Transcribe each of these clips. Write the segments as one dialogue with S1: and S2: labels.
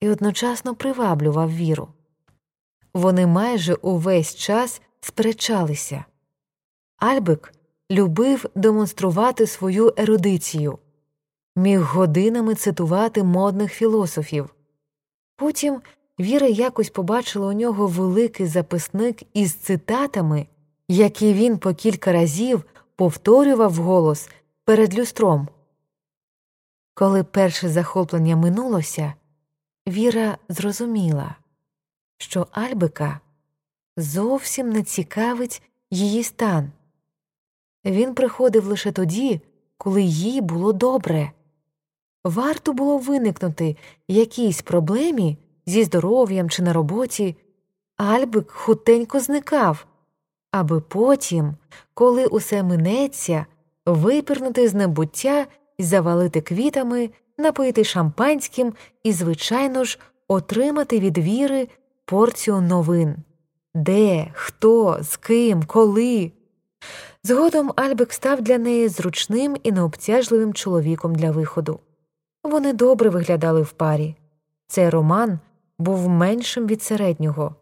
S1: і одночасно приваблював віру. Вони майже увесь час сперечалися. Альбик любив демонструвати свою ерудицію, міг годинами цитувати модних філософів. Потім Віра якось побачила у нього великий записник із цитатами, які він по кілька разів повторював голос перед люстром. Коли перше захоплення минулося, Віра зрозуміла, що Альбика зовсім не цікавить її стан. Він приходив лише тоді, коли їй було добре. Варто було виникнути якійсь проблемі зі здоров'ям чи на роботі, Альбик хутенько зникав, аби потім, коли усе минеться, випірнути з небуття завалити квітами, напити шампанським і, звичайно ж, отримати від віри порцію новин де, хто, з ким, коли. Згодом Альбик став для неї зручним і необтяжливим чоловіком для виходу. Вони добре виглядали в парі. Цей роман був меншим від середнього.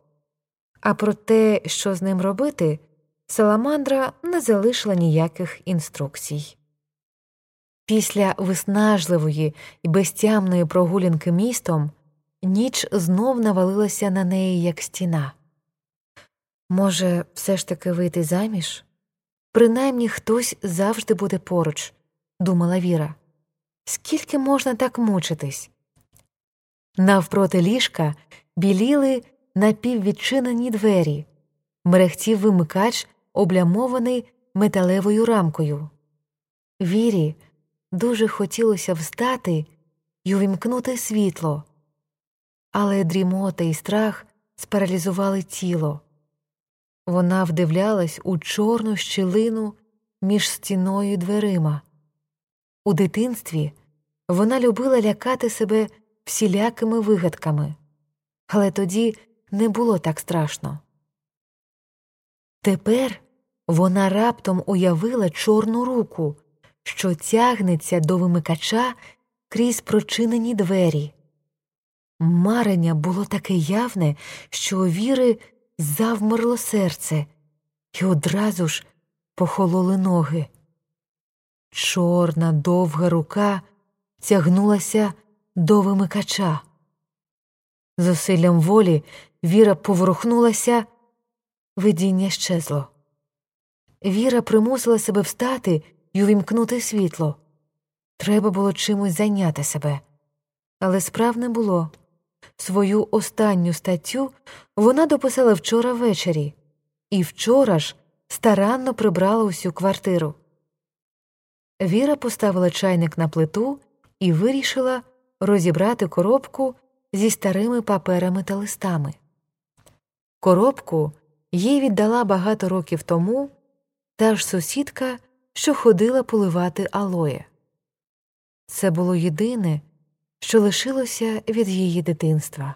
S1: А про те, що з ним робити, Саламандра не залишила ніяких інструкцій. Після виснажливої і безтямної прогулянки містом ніч знов навалилася на неї, як стіна. Може, все ж таки вийти заміж? Принаймні хтось завжди буде поруч, думала Віра. Скільки можна так мучитись? Навпроти ліжка біліли напіввідчинені двері, мерехтів вимикач, облямований металевою рамкою. Вірі дуже хотілося встати й увімкнути світло, але дрімота і страх спаралізували тіло. Вона вдивлялась у чорну щілину між стіною й дверима. У дитинстві вона любила лякати себе всілякими вигадками, але тоді не було так страшно. Тепер вона раптом уявила чорну руку, що тягнеться до вимикача крізь прочинені двері. Марення було таке явне, що у віри завмерло серце, і одразу ж похололи ноги. Чорна довга рука тягнулася до вимикача. Зусиллям волі Віра поворухнулася, видіння щезло. Віра примусила себе встати і увімкнути світло. Треба було чимось зайняти себе, але справ не було. Свою останню статтю вона дописала вчора ввечері, і вчора ж старанно прибрала усю квартиру. Віра поставила чайник на плиту і вирішила розібрати коробку зі старими паперами та листами. Коробку їй віддала багато років тому та ж сусідка, що ходила поливати алоє. Це було єдине, що лишилося від її дитинства.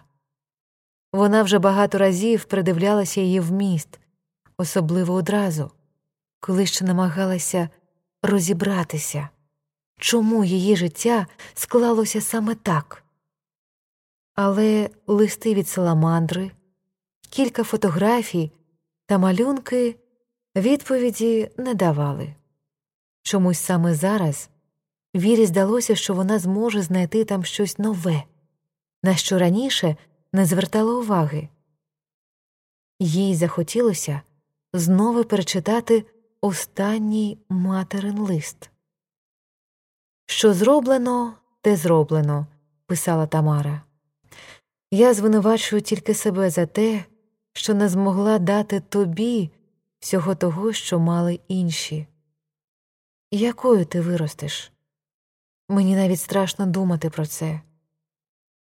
S1: Вона вже багато разів придивлялася її в міст, особливо одразу, коли ще намагалася розібратися, чому її життя склалося саме так. Але листи від саламандри, кілька фотографій та малюнки відповіді не давали. Чомусь саме зараз Вірі здалося, що вона зможе знайти там щось нове, на що раніше не звертала уваги. Їй захотілося знову перечитати останній материн лист. Що зроблено, те зроблено, писала Тамара. Я звинувачую тільки себе за те, що не змогла дати тобі всього того, що мали інші. Якою ти виростеш? Мені навіть страшно думати про це.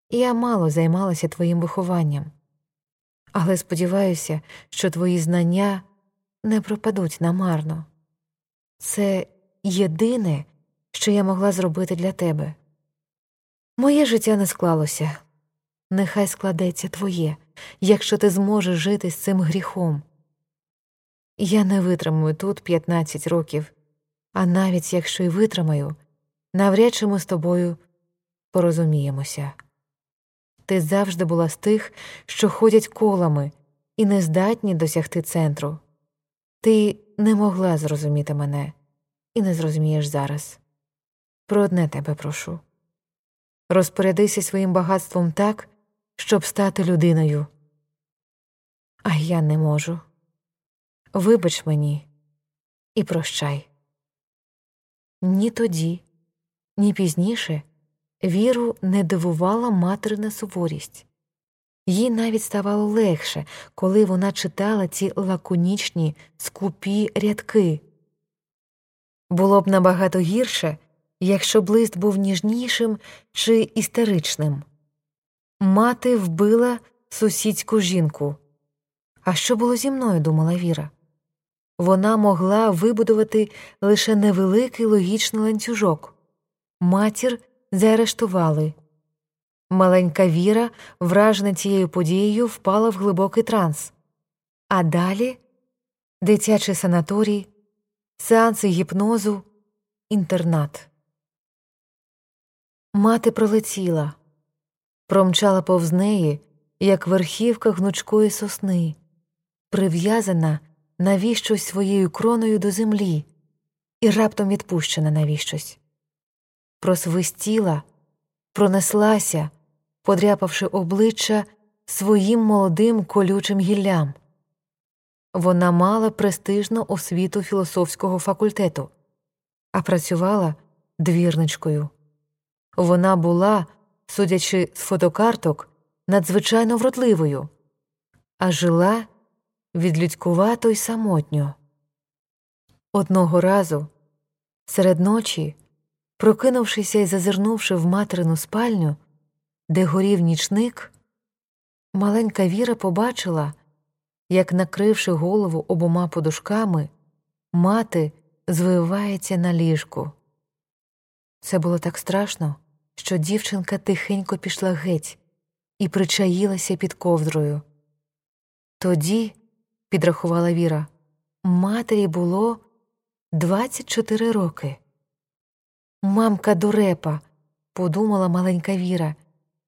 S1: Я мало займалася твоїм вихованням, але сподіваюся, що твої знання не пропадуть намарно. Це єдине, що я могла зробити для тебе. Моє життя не склалося, нехай складеться твоє, якщо ти зможеш жити з цим гріхом. Я не витримую тут 15 років, а навіть якщо й витримаю навряд чи ми з тобою порозуміємося. Ти завжди була з тих, що ходять колами і не здатні досягти центру. Ти не могла зрозуміти мене і не зрозумієш зараз. Про одне тебе прошу розпорядися своїм багатством так, щоб стати людиною. А я не можу. Вибач мені і прощай. Ні тоді, ні пізніше віру не дивувала материна суворість. Їй навіть ставало легше, коли вона читала ці лаконічні, скупі рядки. Було б набагато гірше, якщо б лист був ніжнішим чи істеричним. Мати вбила сусідську жінку. А що було зі мною, думала Віра? Вона могла вибудувати лише невеликий логічний ланцюжок. Матір заарештували. Маленька Віра, вражена цією подією, впала в глибокий транс. А далі дитячий санаторій, сеанси гіпнозу, інтернат. Мати пролетіла, промчала повз неї, як верхівка гнучкої сосни, прив'язана навіщось своєю кроною до землі і раптом відпущена навіщось. Просвистіла, пронеслася, подряпавши обличчя своїм молодим колючим гіллям. Вона мала престижну освіту філософського факультету, а працювала двірничкою. Вона була, судячи з фотокарток, надзвичайно вродливою, а жила відлюдькувато й самотньо. Одного разу, серед ночі, прокинувшися і зазирнувши в материну спальню, де горів нічник, маленька Віра побачила, як, накривши голову обома подушками, мати звивається на ліжку. Це було так страшно, що дівчинка тихенько пішла геть і причаїлася під ковдрою. Тоді, підрахувала Віра, матері було 24 роки. Мамка дурепа, подумала маленька Віра,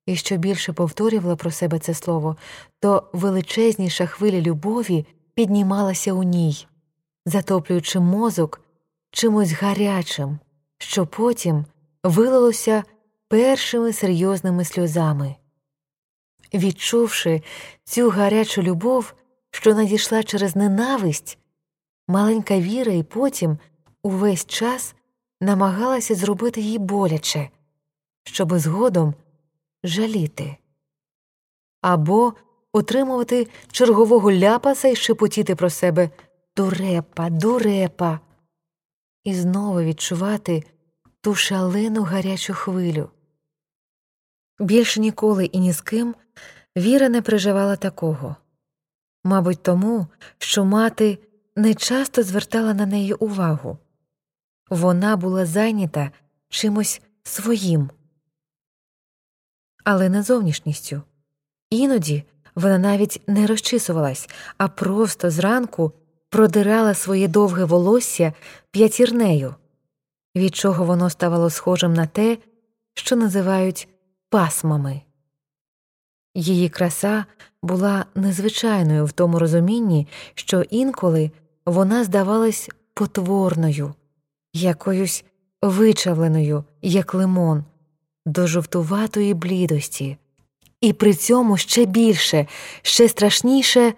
S1: і що більше повторювала про себе це слово, то величезніша хвиля любові піднімалася у ній, затоплюючи мозок чимось гарячим, що потім вилилося першими серйозними сльозами. Відчувши цю гарячу любов, що надійшла через ненависть, маленька Віра і потім увесь час намагалася зробити їй боляче, щоби згодом жаліти або отримувати чергового ляпаса і шепотіти про себе дурепа, дурепа, і знову відчувати ту шалену гарячу хвилю. Більше ніколи і ні з ким Віра не переживала такого. Мабуть, тому, що мати не часто звертала на неї увагу вона була зайнята чимось своїм, але не зовнішністю. Іноді вона навіть не розчисувалась, а просто зранку продирала своє довге волосся п'ятірнею, від чого воно ставало схожим на те, що називають пасмами. Її краса була незвичайною в тому розумінні, що інколи вона здавалась потворною, якоюсь вичавленою, як лимон, до жовтуватої блідості, і при цьому ще більше, ще страшніше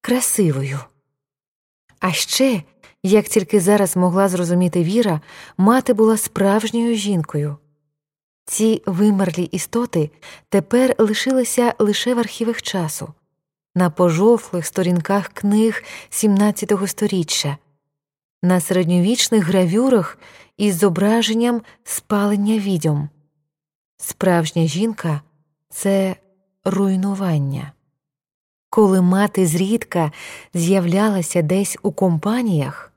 S1: красивою. А ще, як тільки зараз могла зрозуміти Віра, мати була справжньою жінкою. Ці вимерлі істоти тепер лишилися лише в архівах часу, на пожовклих сторінках книг XVII століття, на середньовічних гравюрах із зображенням спалення відьом. Справжня жінка це руйнування. Коли мати зрідка з'являлася десь у компаніях,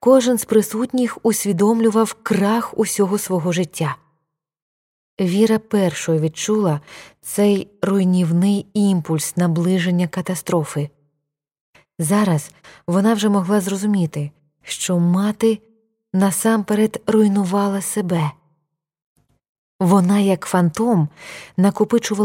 S1: кожен з присутніх усвідомлював крах усього свого життя. Віра першою відчула цей руйнівний імпульс наближення катастрофи. Зараз вона вже могла зрозуміти, що мати насамперед руйнувала себе. Вона, як фантом, накопичувала